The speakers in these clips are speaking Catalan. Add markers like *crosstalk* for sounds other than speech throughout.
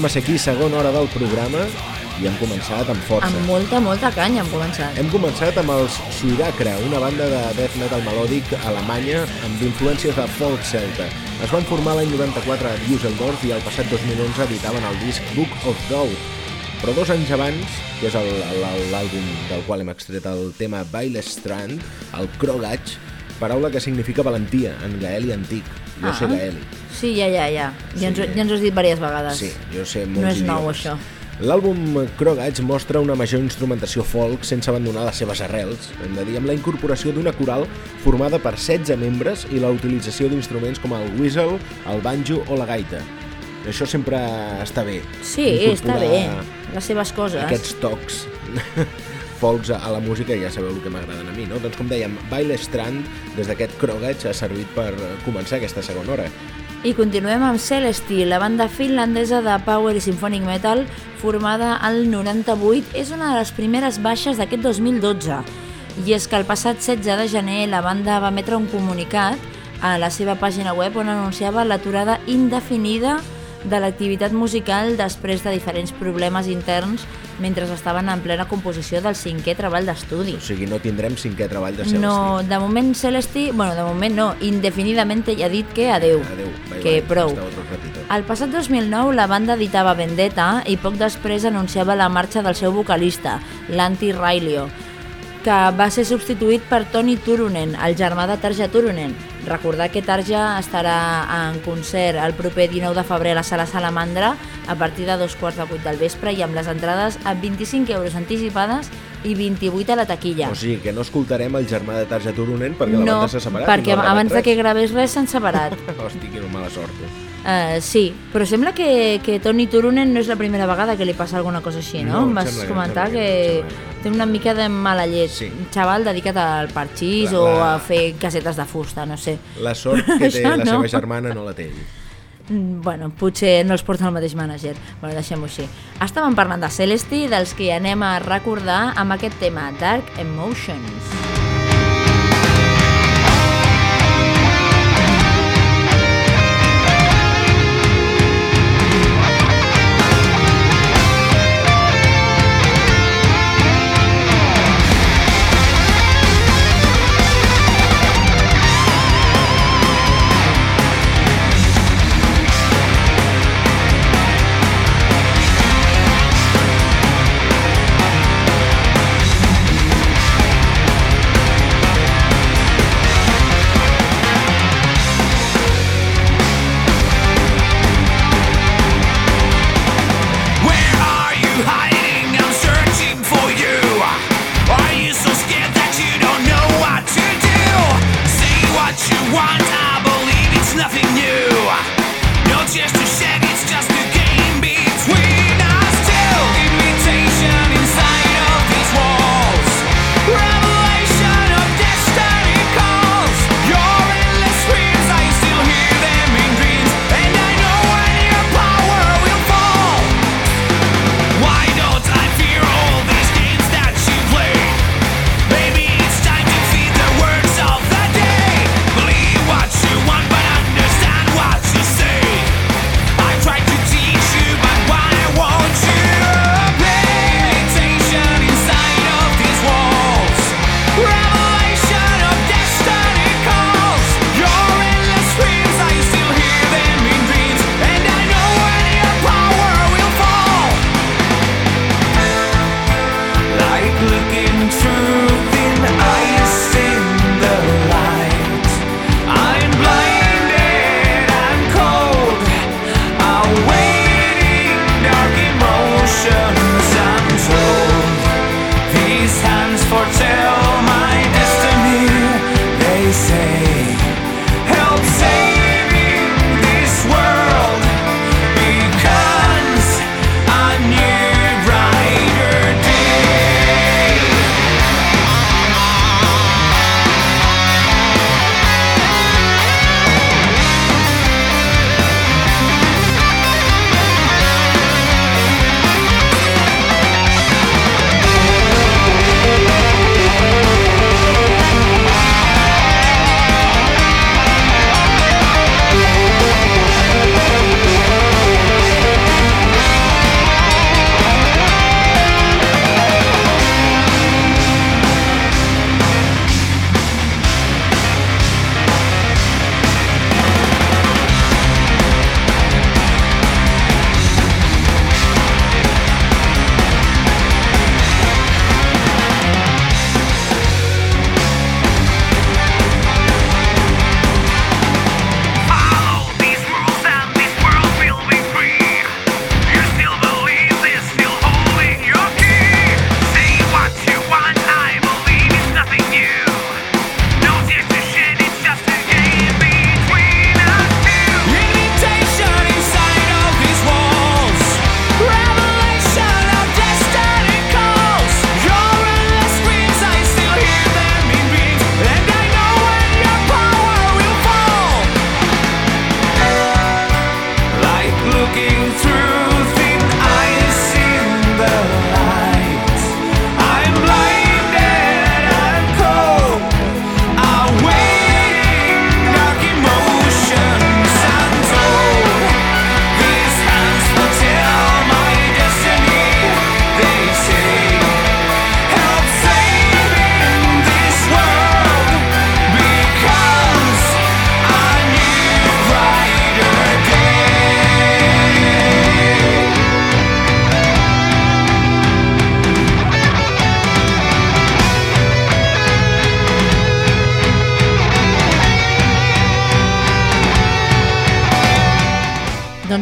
Tornem a ser aquí, segona hora del programa, i hem començat amb força. Amb molta, molta canya hem començat. Hem començat amb els Suidacra, una banda de death metal melòdic alemanya amb influències de folk celta. Es van formar l'any 94 a Düsseldorf i el passat 2011 editaven el disc Book of Doubt. Però dos anys abans, que és l'àlbum del qual hem extret el tema Baile Strand, el Krogatch, paraula que significa valentia en gaeli antic. Jo ah. sé gaeli. Sí, ja, ja, ja. Ja, ens, ja ens has dit diverses vegades. Sí, jo sé molts No és idiomes. nou, això. L'àlbum Krogach mostra una major instrumentació folk sense abandonar les seves arrels, hem de dir, amb la incorporació d'una coral formada per 16 membres i la utilització d'instruments com el whistle, el banjo o la gaita. Això sempre està bé. Sí, està bé. Les seves coses. Aquests tocs *laughs* folks a la música ja sabeu el que m'agraden a mi, no? Doncs com dèiem, Baile Strand des d'aquest Krogach ha servit per començar aquesta segona hora. I continuem amb Celesti, la banda finlandesa de Power i Symphonic Metal formada al 98 és una de les primeres baixes d'aquest 2012. I és que el passat 16 de gener la banda va emetre un comunicat a la seva pàgina web on anunciava l'aturada indefinida de l'activitat musical després de diferents problemes interns mentre estaven en plena composició del cinquè treball d'estudi. O sigui, no tindrem cinquè treball de Celesti. No, de moment Celesti, bueno, de moment no, indefinidament ja ha dit que adeu, Adeu, bye, que bye, prou. El passat 2009 la banda editava Vendetta i poc després anunciava la marxa del seu vocalista, l'Anti Railio, que va ser substituït per Toni Turunen, el germà de Tarja Turunen. Recordar que Tarja estarà en concert el proper 19 de febrer a la Sala Salamandra a partir de dos quarts de vuit del vespre i amb les entrades a 25 euros anticipades i 28 a la taquilla. O sigui, que no escoltarem el germà de Tarja Turunen perquè la no, banda s'ha separat. perquè no abans de que gravés res s'han separat. *laughs* Hosti, quina mala sort. tu. Uh, sí, però sembla que, que Toni Turunen no és la primera vegada que li passa alguna cosa així, no? No, em vas comentar que, que té una mica de mala llet. Sí. Un xaval dedicat al parxís La- o la- a fer casetes de fusta, no sé. La sort que *laughs* té la no. seva germana no la té ell. Mm, Bueno, potser no els porta el mateix mànager. Bueno, deixem-ho així. Estàvem parlant de Celesti, dels que anem a recordar amb aquest tema, Dark Emotions.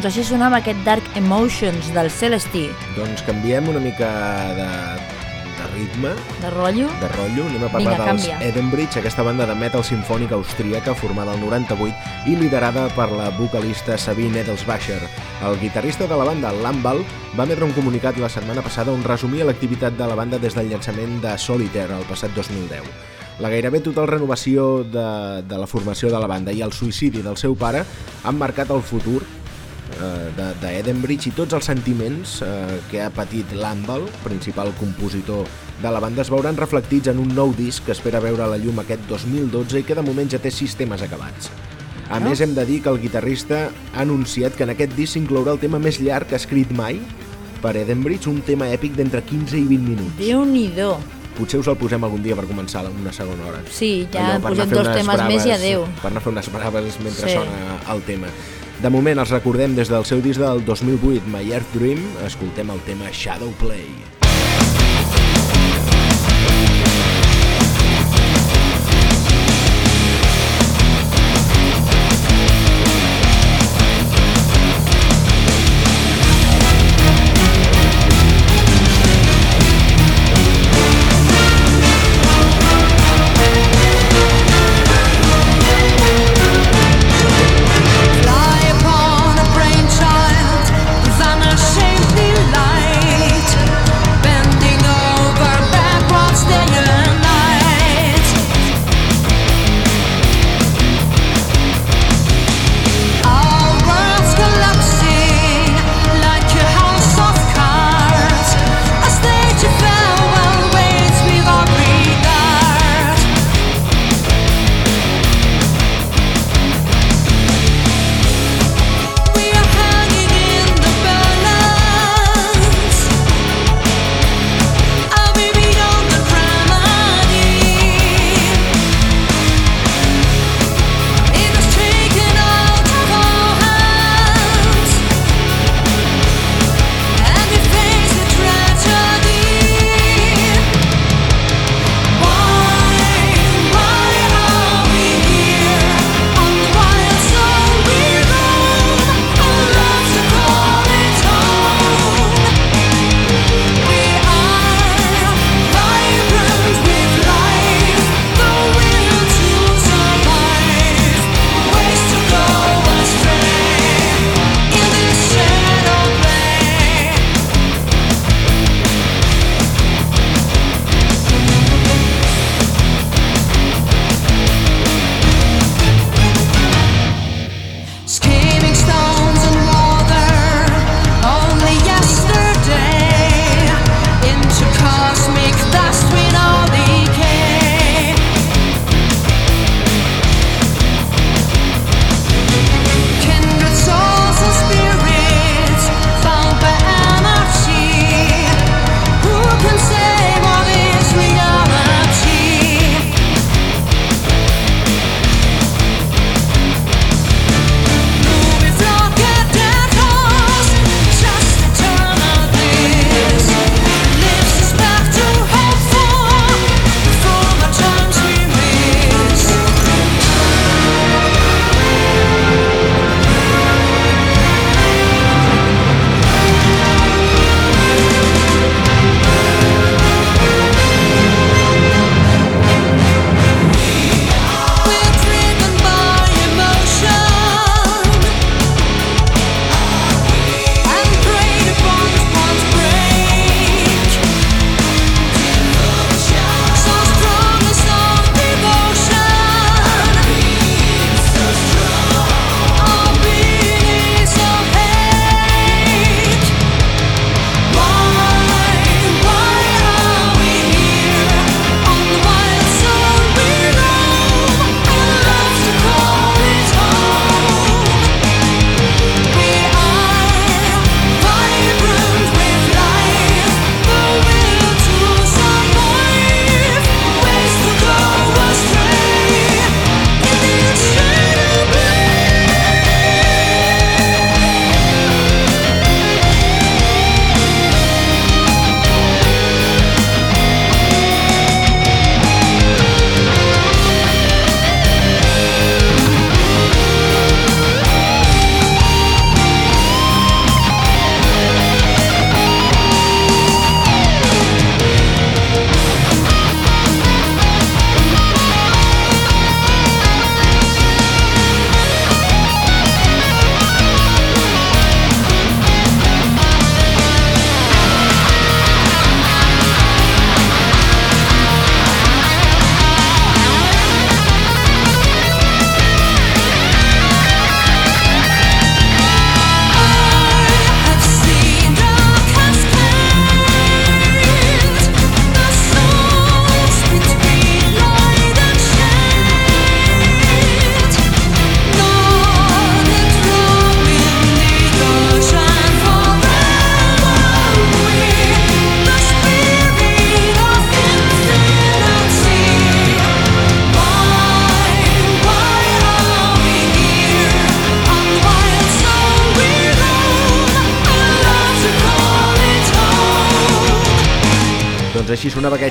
Doncs així sonava aquest Dark Emotions del Celestí. Doncs canviem una mica de, de ritme, De rotllo? de rotllo. Anem a parlar Vinga, dels canvia. Edenbridge, aquesta banda de metal sinfònica austríaca formada al 98 i liderada per la vocalista Sabine Edelsbacher. El guitarrista de la banda, Lambal, va emetre un comunicat la setmana passada on resumia l'activitat de la banda des del llançament de Solitaire el passat 2010. La gairebé total renovació de, de la formació de la banda i el suïcidi del seu pare han marcat el futur eh, de, de i tots els sentiments eh, que ha patit Lambal, principal compositor de la banda, es veuran reflectits en un nou disc que espera veure la llum aquest 2012 i que de moment ja té sis temes acabats. A més, hem de dir que el guitarrista ha anunciat que en aquest disc s'inclourà el tema més llarg escrit mai per Edenbridge, un tema èpic d'entre 15 i 20 minuts. Déu-n'hi-do. Potser us el posem algun dia per començar una segona hora. Sí, ja Allò, posem dos temes més i braves- adeu. Per anar a fer unes braves mentre Sí. sona el tema. De moment els recordem des del seu disc del 2008, My Earth Dream, escoltem el tema Shadow Play.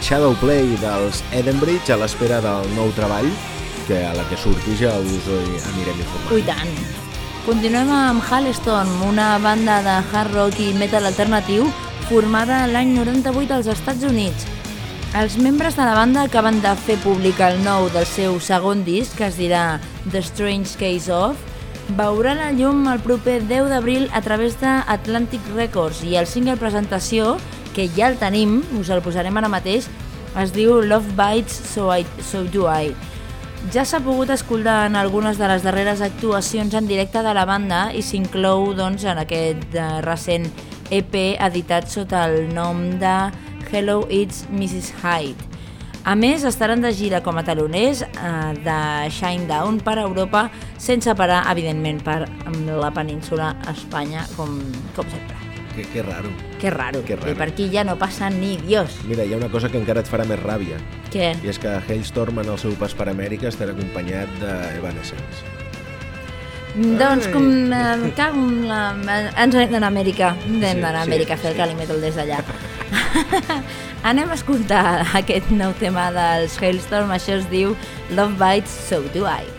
Així sonava aquest Shadow Play dels Edenbridge a l'espera del nou treball, que a la que surti ja us anirem informant. Ui tant. Continuem amb Halestorm, una banda de hard rock i metal alternatiu formada l'any 98 als Estats Units. Els membres de la banda acaben de fer públic el nou del seu segon disc, que es dirà The Strange Case Of, veurà la llum el proper 10 d'abril a través d'Atlantic Records i el single presentació, que ja el tenim, us el posarem ara mateix, es diu Love Bites, So, I, so Do I. Ja s'ha pogut escoltar en algunes de les darreres actuacions en directe de la banda i s'inclou doncs, en aquest uh, recent EP editat sota el nom de Hello It's Mrs. Hyde. A més, estaran de gira com a taloners eh, de Shinedown per Europa, sense parar, evidentment, per la península Espanya, com, com sempre. Que, que raro. Que raro. Que raro. I per aquí ja no passa ni Dios. Mira, hi ha una cosa que encara et farà més ràbia. Què? I és que Hailstorm en el seu pas per Amèrica estarà acompanyat d'Evanescence. Doncs com eh, cago en la... ens anem d'anar a Amèrica. Anem Sí, d'anar a sí, Amèrica a fer el sí. Calimetal des d'allà. *laughs* anem a escoltar *laughs* aquest nou tema dels Hailstorm, això es diu Love Bites, So Do I.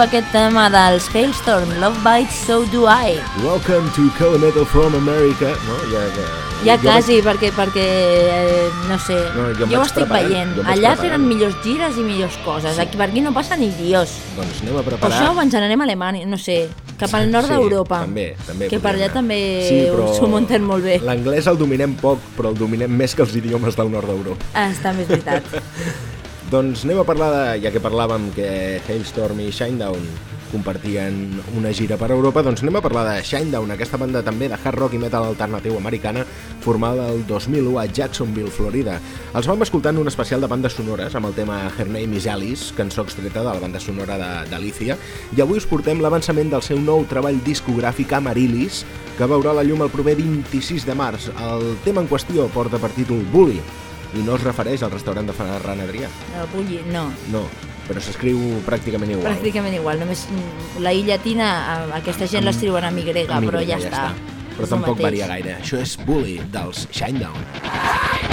aquest tema dels Hailstorm, Love Bites, So Do I. Welcome to Metal from America. No, ja, ja, Ja jo quasi, perquè, perquè eh, no sé, No, jo jo, ho vaig estic veient. vaig Allà tenen millors gires i millors coses. Aquí, per aquí no passa ni dios. Vaig, doncs anem a preparar... això o ens n'anem a Alemanya, no sé, cap al nord Sí, d'Europa. També, també. Que per allà anar. també s'ho munten molt bé. L'anglès el dominem poc, però el dominem més que els idiomes del nord d'Europa. Ah, està més veritat. *laughs* Doncs anem a parlar de, ja que parlàvem que Hailstorm i Shinedown compartien una gira per Europa, doncs anem a parlar de Shinedown, aquesta banda també de hard rock i metal alternatiu americana formada el 2001 a Jacksonville, Florida. Els vam escoltant un especial de bandes sonores amb el tema Her Name is Alice, cançó extreta de la banda sonora d'Alicia, i avui us portem l'avançament del seu nou treball discogràfic Amarilis, que veurà la llum el proper 26 de març. El tema en qüestió porta per títol Bully, i no es refereix al restaurant de Ferran Adrià. El bulli, no, No, però s'escriu pràcticament igual. pràcticament igual. Només mm, la I llatina, a- aquesta gent l'escriuen amb Y, Amb però Y, ja, està. Però És el tampoc varia gaire. Això és Bully, dels Shinedown. It's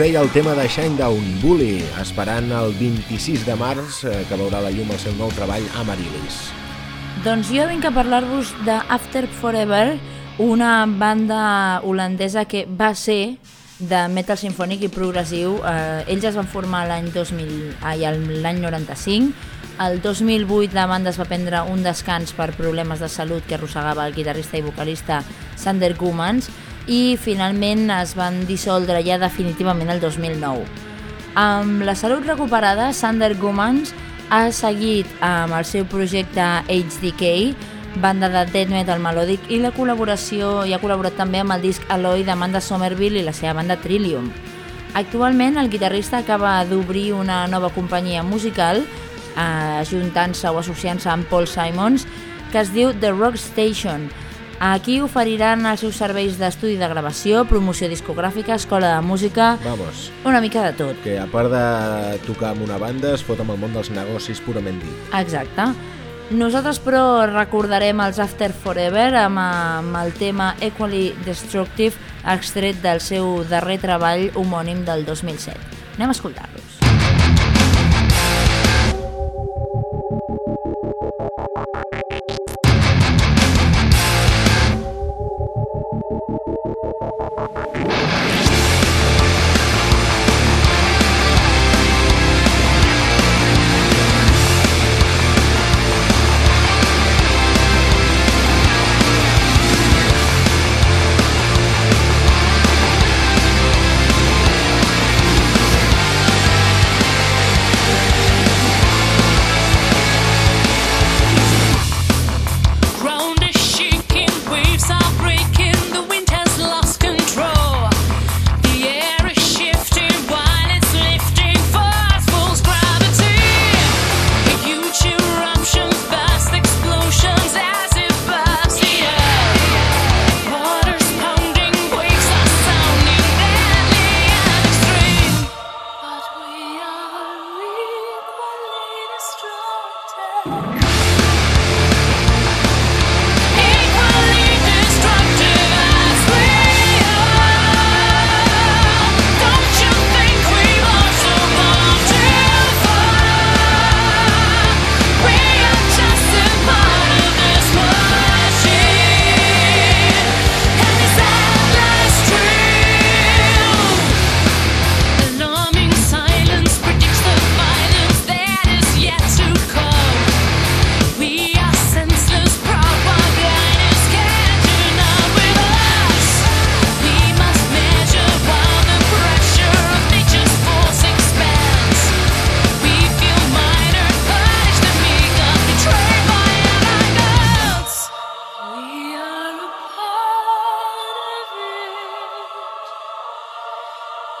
deia el tema de Shinedown, Bully, esperant el 26 de març, eh, que veurà la llum el seu nou treball Amarilis. Doncs jo vinc a parlar-vos de After Forever, una banda holandesa que va ser de metal sinfònic i progressiu. Eh, ells es van formar l'any 2000, ai, l'any 95. El 2008 la banda es va prendre un descans per problemes de salut que arrossegava el guitarrista i vocalista Sander Gumans i finalment es van dissoldre ja definitivament el 2009. Amb la salut recuperada, Sander Gumans ha seguit amb el seu projecte HDK banda de death metal melòdic i la col·laboració i ha col·laborat també amb el disc Aloy d'Amanda Somerville i la seva banda Trillium. Actualment el guitarrista acaba d'obrir una nova companyia musical eh, ajuntant-se o associant-se amb Paul Simons que es diu The Rock Station. Aquí oferiran els seus serveis d'estudi de gravació, promoció discogràfica, escola de música, Vamos, una mica de tot. que a part de tocar amb una banda es fot amb el món dels negocis purament dit. Exacte. Nosaltres, però, recordarem els After Forever amb, amb el tema Equally Destructive extret del seu darrer treball homònim del 2007. Anem a escoltar-los.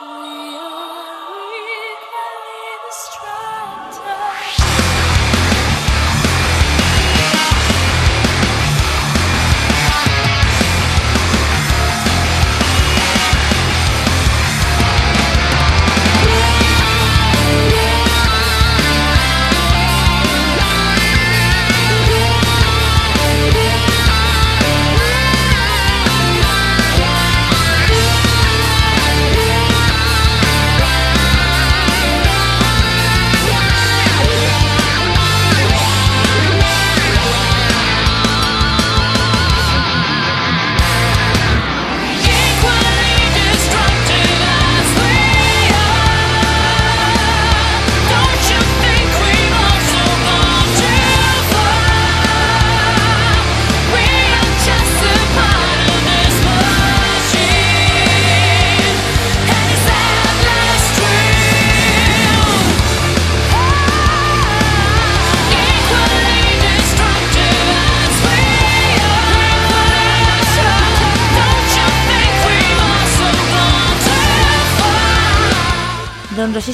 Oh!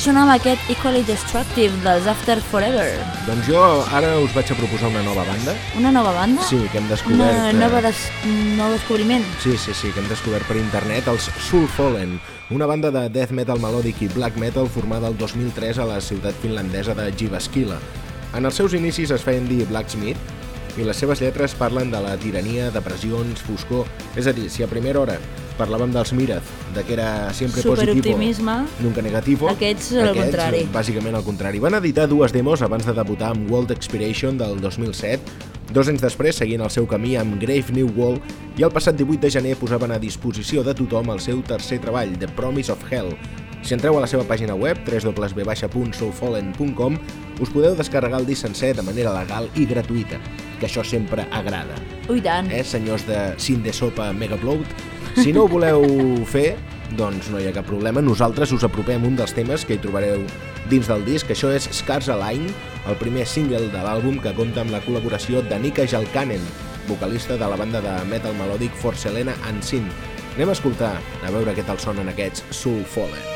Sonava aquest Equally Destructive dels After Forever. Doncs jo ara us vaig a proposar una nova banda. Una nova banda? Sí, que hem Una descobert... eh, nova des... nou descobriment. Sí, sí, sí, que hem descobert per internet els Soul Fallen, una banda de death metal melòdic i black metal formada el 2003 a la ciutat finlandesa de Jyväskylä. En els seus inicis es feien dir Blacksmith i les seves lletres parlen de la tirania, depressions, foscor... És a dir, si a primera hora parlàvem dels Mirath, de que era sempre positivo, Superoptimisme. nunca negativo... Aquests, al contrari. bàsicament al contrari. Van editar dues demos abans de debutar amb World Expiration del 2007, dos anys després seguint el seu camí amb Grave New Wall i el passat 18 de gener posaven a disposició de tothom el seu tercer treball, The Promise of Hell. Si entreu a la seva pàgina web, www.soulfallen.com, us podeu descarregar el disc sencer de manera legal i gratuïta, que això sempre agrada. Ui, tant. Eh, senyors de Cine de Sopa Megabloat? Si no ho voleu fer, doncs no hi ha cap problema. Nosaltres us apropem un dels temes que hi trobareu dins del disc. Això és Scars Align, el primer single de l'àlbum que compta amb la col·laboració de Nika Jalkanen, vocalista de la banda de metal melòdic For Selena Sin. Anem a escoltar, a veure què tal sonen aquests Soul Fallen.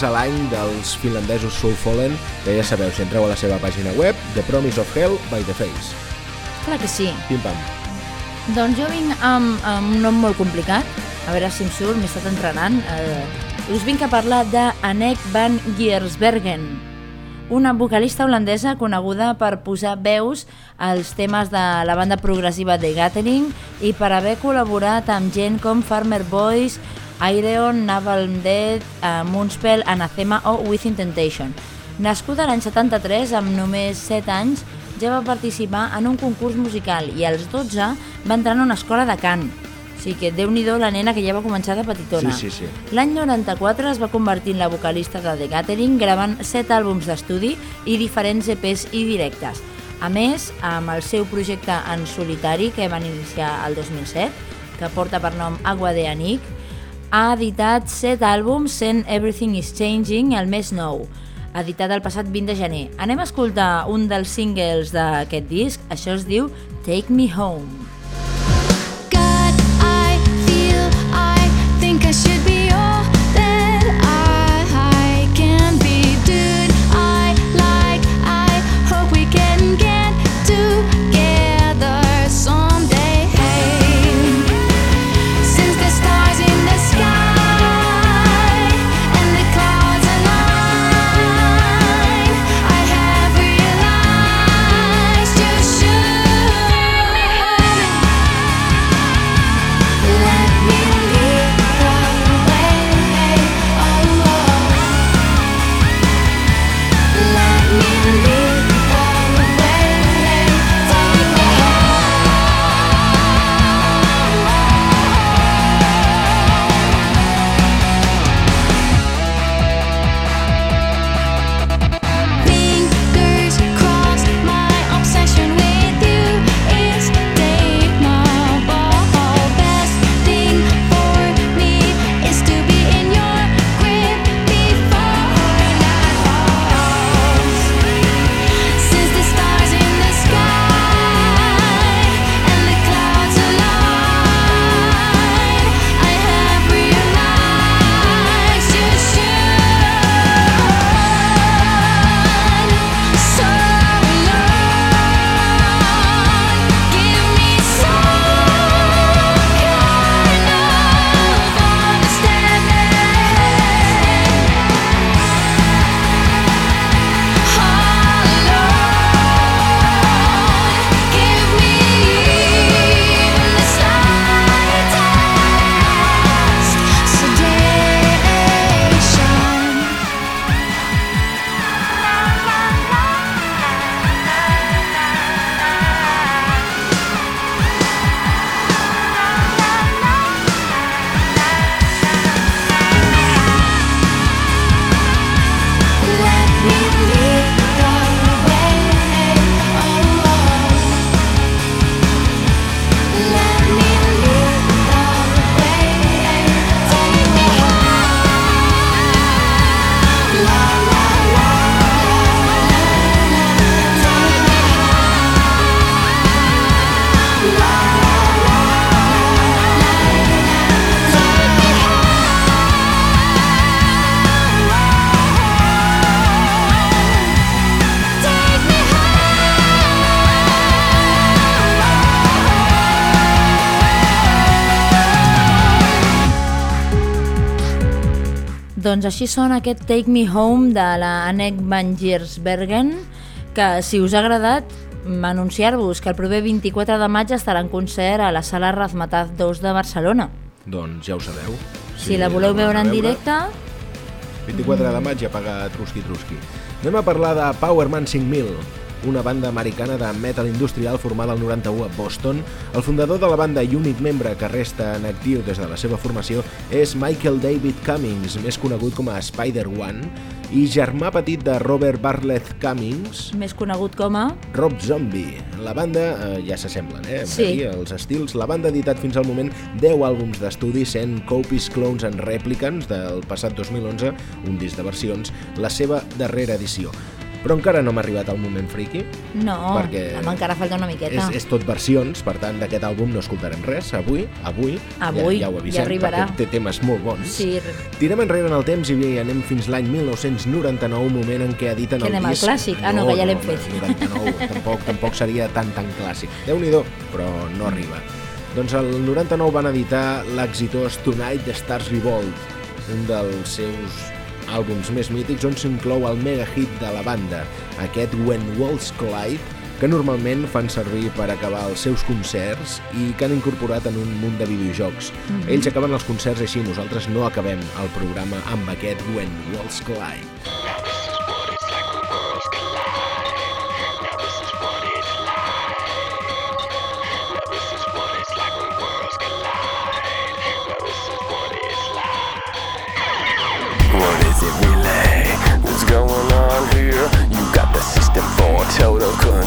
Scars a l'any dels finlandesos Soul Fallen, que ja sabeu, si entreu a la seva pàgina web, The Promise of Hell by The Face. Clar que sí. Pim-pam. Doncs jo vinc amb, amb un nom molt complicat, a veure si em surt, m'he estat entrenant. Eh, us vinc a parlar de Anneke van Giersbergen, una vocalista holandesa coneguda per posar veus als temes de la banda progressiva The Gathering i per haver col·laborat amb gent com Farmer Boys, Aireon, Naval Dead, uh, Moonspell, Anathema o Within Temptation. Nascuda l'any 73, amb només 7 anys, ja va participar en un concurs musical i als 12 va entrar en una escola de cant. O sigui que déu nhi la nena que ja va començar de petitona. Sí, sí, sí. L'any 94 es va convertir en la vocalista de The Gathering gravant 7 àlbums d'estudi i diferents EPs i directes. A més, amb el seu projecte en solitari que van iniciar el 2007, que porta per nom Agua de Anik, ha editat 7 àlbums sent Everything is Changing, el més nou, editat el passat 20 de gener. Anem a escoltar un dels singles d'aquest disc, això es diu Take Me Home. Així sona aquest Take Me Home de la Anek Van Giersbergen, que si us ha agradat, anunciar-vos que el proper 24 de maig estarà en concert a la sala Razmataz 2 de Barcelona. Doncs ja ho sabeu. Si la voleu veure en directe, 24 de maig ja paga Trusqui Trusqui. Anem a parlar de Powerman 5000, una banda americana de metal industrial formada al 91 a Boston. El fundador de la banda i únic membre que resta en actiu des de la seva formació és Michael David Cummings, més conegut com a Spider-One, i germà petit de Robert Bartlett Cummings, més conegut com a... Rob Zombie. La banda eh, ja s'assemblen, eh? Sí. dir, els estils. La banda ha editat fins al moment 10 àlbums d'estudi, sent Copies Clones and Replicants del passat 2011, un disc de versions, la seva darrera edició. Però encara no m'ha arribat el moment friki, No, Perquè home, encara falta una miqueta. és, és tot versions, per tant d'aquest àlbum no escoltarem res avui, avui, Avui, ja, ja ho ja avisem, arribarà. perquè té temes molt bons. Sí, Tirem enrere en el temps i anem fins l'any 1999, moment en què editen Que el anem al disc... clàssic? Ah, no, que ja l'hem fet. 99, *laughs* tampoc, tampoc seria tan tan clàssic. déu nhi però no arriba. Doncs el 99 van editar l'exitós Tonight the Stars Revolt, un dels seus àlbums més mítics on s'inclou el mega hit de la banda, aquest When Worlds Collide, que normalment fan servir per acabar els seus concerts i que han incorporat en un munt de videojocs. Ells acaben els concerts així, nosaltres no acabem el programa amb aquest When Worlds Collide.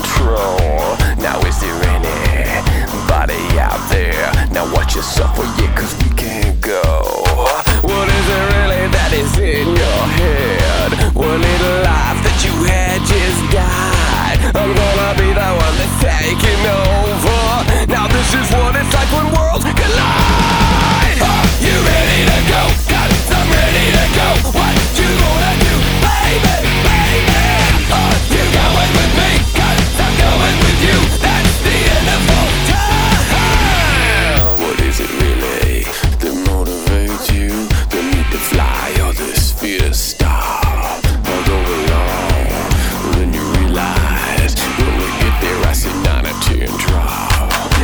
Control. Now is there anybody out there? Now watch yourself for yeah, cause we can't go. What is it really that is in your head? One little life that you had just died. I'm gonna be the one that's taking over. Now this is what it's like when worlds collide.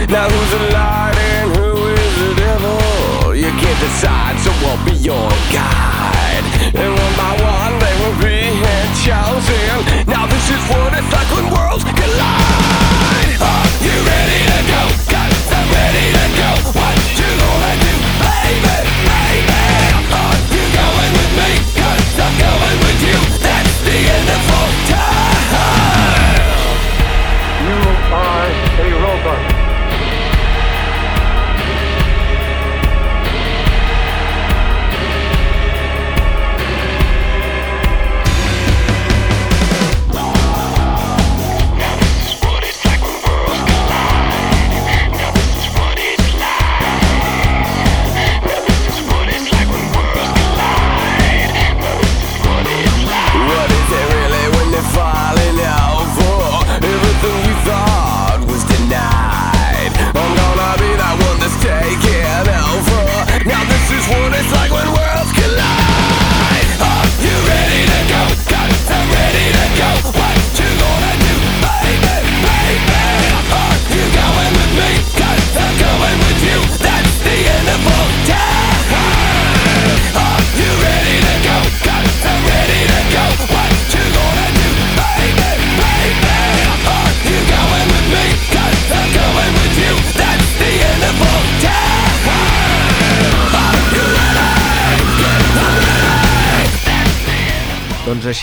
Now who's the light and who is the devil? You can't decide, so I'll be your guide. And one by one, they will be chosen. Now this is what it's like when worlds collide. Are you ready to go? I'm ready to go. What you gonna do, baby, baby? Are you going with me? It, I'm going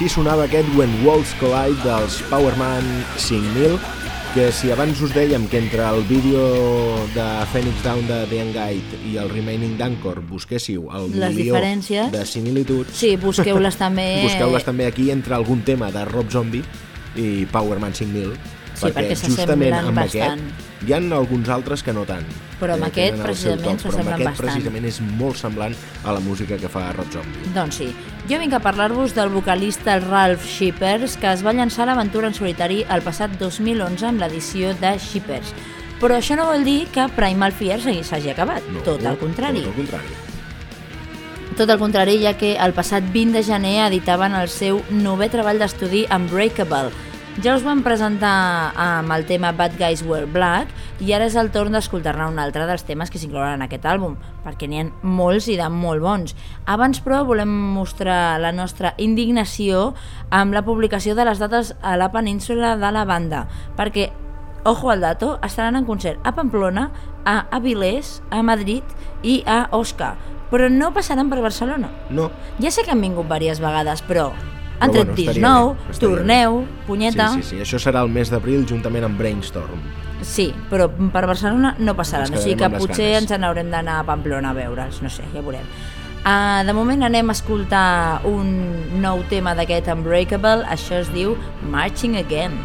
així sonava aquest When Worlds Collide dels Powerman 5000, que si abans us dèiem que entre el vídeo de Phoenix Down de The Engate i el Remaining d'Anchor busquéssiu el Les milió diferències. de similituds, Sí, busqueu-les també. *laughs* busqueu-les també aquí entre algun tema de Rob Zombie i Powerman 5000, Sí, perquè s'assemblen bastant. hi ha alguns altres que no tant. Però amb que aquest, precisament, toc, però amb s'assemblen aquest bastant. precisament és molt semblant a la música que fa Rob Zombie. Doncs sí. Jo vinc a parlar-vos del vocalista Ralph Shippers, que es va llançar l'aventura en solitari el passat 2011 amb l'edició de Shippers. Però això no vol dir que Primal Fear s'hagi acabat, No, tot el contrari. Tot el contrari. Tot el contrari, ja que el passat 20 de gener editaven el seu novè treball d'estudi Unbreakable. Ja us van presentar amb el tema Bad Guys Wear Black i ara és el torn d'escoltar-ne un altre dels temes que s'inclouen en aquest àlbum, perquè n'hi ha molts i de molt bons. Abans, però, volem mostrar la nostra indignació amb la publicació de les dates a la península de la banda, perquè Ojo al dato, estaran en concert a Pamplona, a Avilés, a Madrid i a Osca, però no passaran per Barcelona. No. Ja sé que han vingut diverses vegades, però han tret bueno, disc nou, bé, torneu, punyeta... Sí, sí, sí. Això serà el mes d'abril juntament amb Brainstorm. Sí, però per Barcelona no passaran, o sigui que potser ganes. ens n'haurem d'anar a Pamplona a veure'ls, no sé, ja veurem. Uh, de moment anem a escoltar un nou tema d'aquest Unbreakable, això es diu Marching Again.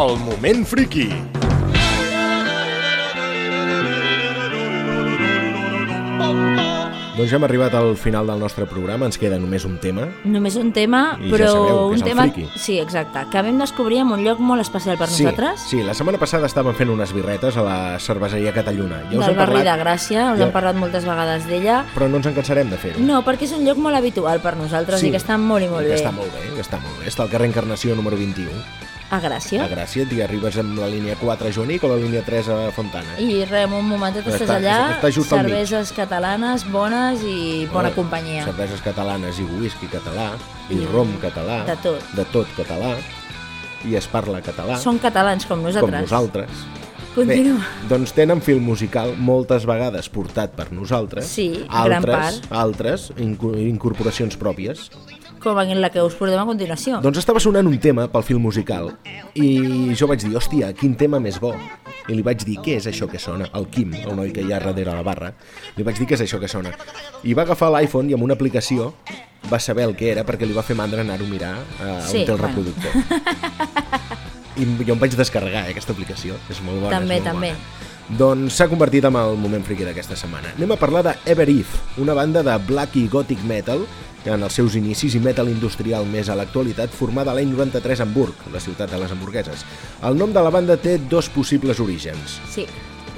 El moment friki. Doncs ja hem arribat al final del nostre programa, ens queda només un tema. Només un tema, I ja però sabeu que és un tema... friki. Sí, exacte, que vam descobrir en un lloc molt especial per Sí, nosaltres. sí, la setmana passada estàvem fent unes birretes a la cerveseria Cataluna. Ja us del hem barri de parlat, Gràcia, us Ja. hem parlat moltes vegades d'ella. però no ens en cansarem de fer-ho. No, perquè és un lloc molt habitual per nosaltres i que està molt i molt que bé. està molt bé, que està molt bé. Està al carrer Encarnació número 21, A Gràcia. a Gràcia, i arribes amb la línia 4 a Joanic o la línia 3 a Fontana. I res, en un momentet estàs Està- allà, està just cerveses catalanes bones i bona Eh, companyia. Cerveses catalanes i whisky català, i, I rom català, de tot. de tot català, i es parla català, Són catalans com com nosaltres. nosaltres. Continua. Bé, doncs tenen film musical moltes vegades portat per nosaltres, Sí, gran altres, part. altres inco- incorporacions pròpies. Com en la que us portem a continuació. Doncs estava sonant un tema pel film musical i jo vaig dir, hòstia, quin tema més bo. I li vaig dir, què és això que sona? El Quim, el noi que hi ha darrere la barra, li vaig dir, què és això que sona? I va agafar l'iPhone i amb una aplicació va saber el que era perquè li va fer mandra anar-ho a mirar eh, Sí, on té el bueno. reproductor. *laughs* I jo em vaig descarregar, eh, aquesta aplicació. És molt bona. També, és molt també. Bona. Doncs s'ha convertit en el moment friqui d'aquesta setmana. Anem a parlar de Ever If, una banda de black i gothic metal que en els seus inicis i metal industrial més a l'actualitat, formada l'any 93 a Hamburg, la ciutat de les hamburgueses. El nom de la banda té dos possibles orígens. Sí,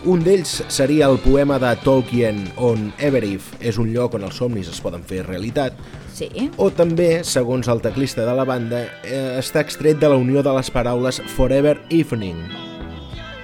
Un d'ells seria el poema de Tolkien on Everif és un lloc on els somnis es poden fer realitat, sí. o també, segons el teclista de la banda, eh, està extret de la unió de les paraules Forever Evening,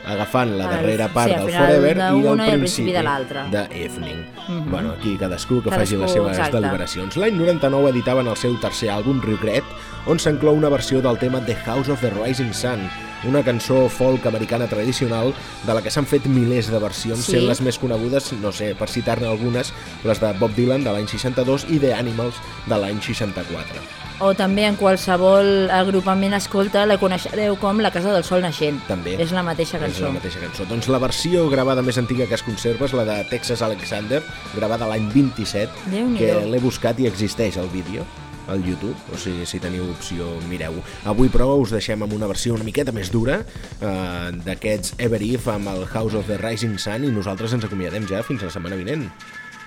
agafant la Al- darrera part sí, del Forever i el d'una i al principi principi de l'altra. de Evening. Bueno, aquí cadascú que faci Cadascú, les seves exacte. deliberacions. L'any 99 editaven el seu tercer àlbum, Regret, on s'inclou una versió del tema The House of the Rising Sun, una cançó folk americana tradicional de la que s'han fet milers de versions, Sí. sent les més conegudes, no sé, per citar-ne algunes, les de Bob Dylan de l'any 62 i The Animals de l'any 64. O també en qualsevol agrupament escolta la coneixereu com La Casa del Sol Naixent. També. És la mateixa És cançó. la mateixa cançó. Doncs la versió gravada més antiga que es conserva és la de Texas Alexander, gravada l'any 27, Déu-n'hi-do. que l'he buscat i existeix el vídeo al YouTube, o sigui, si teniu opció, mireu. Avui, però, us deixem amb una versió una miqueta més dura eh, d'aquests Ever If amb el House of the Rising Sun i nosaltres ens acomiadem ja fins la setmana vinent.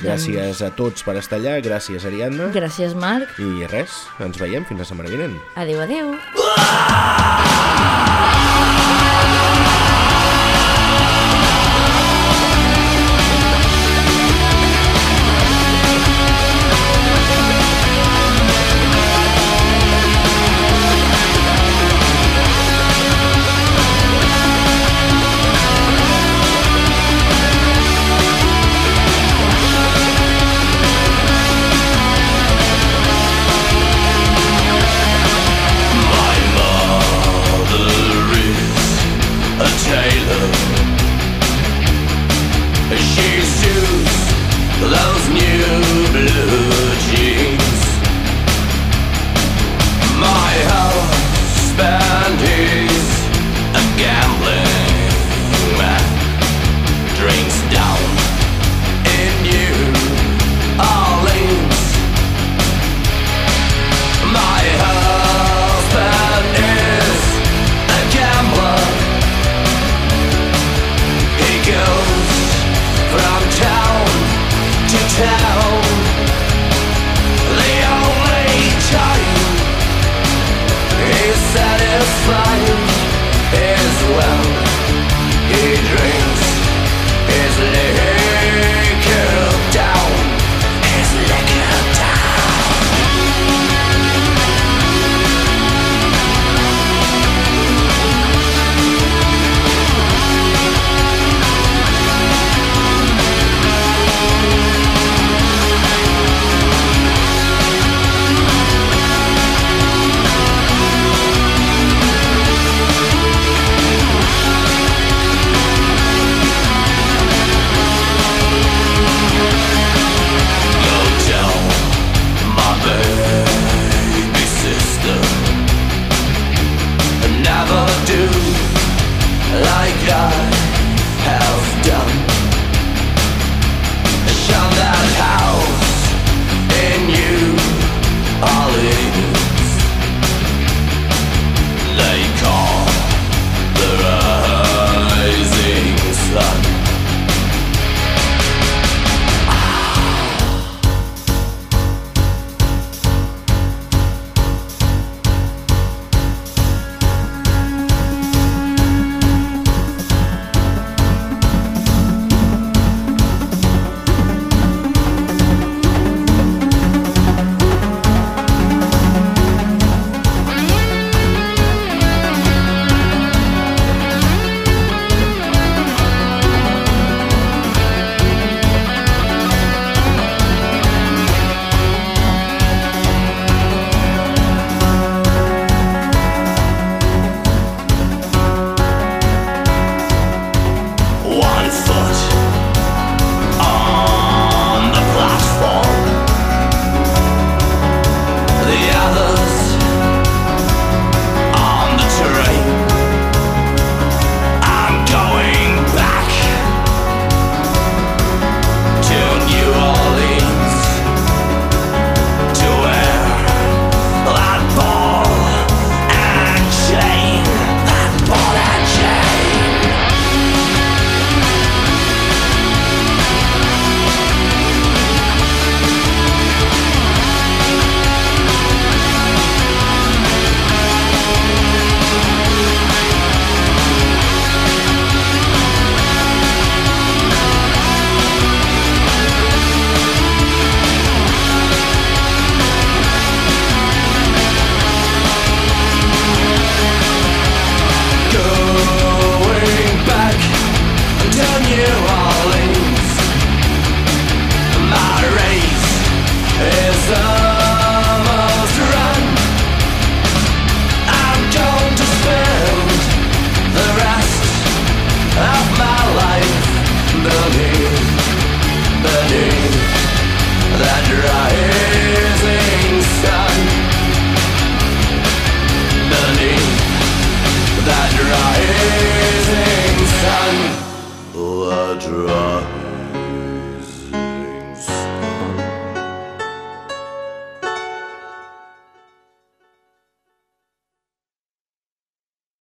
Gràcies a tots per estar allà, gràcies Ariadna, Gràcies, Marc. i res, ens veiem fins la setmana vinent. Adéu, adéu. a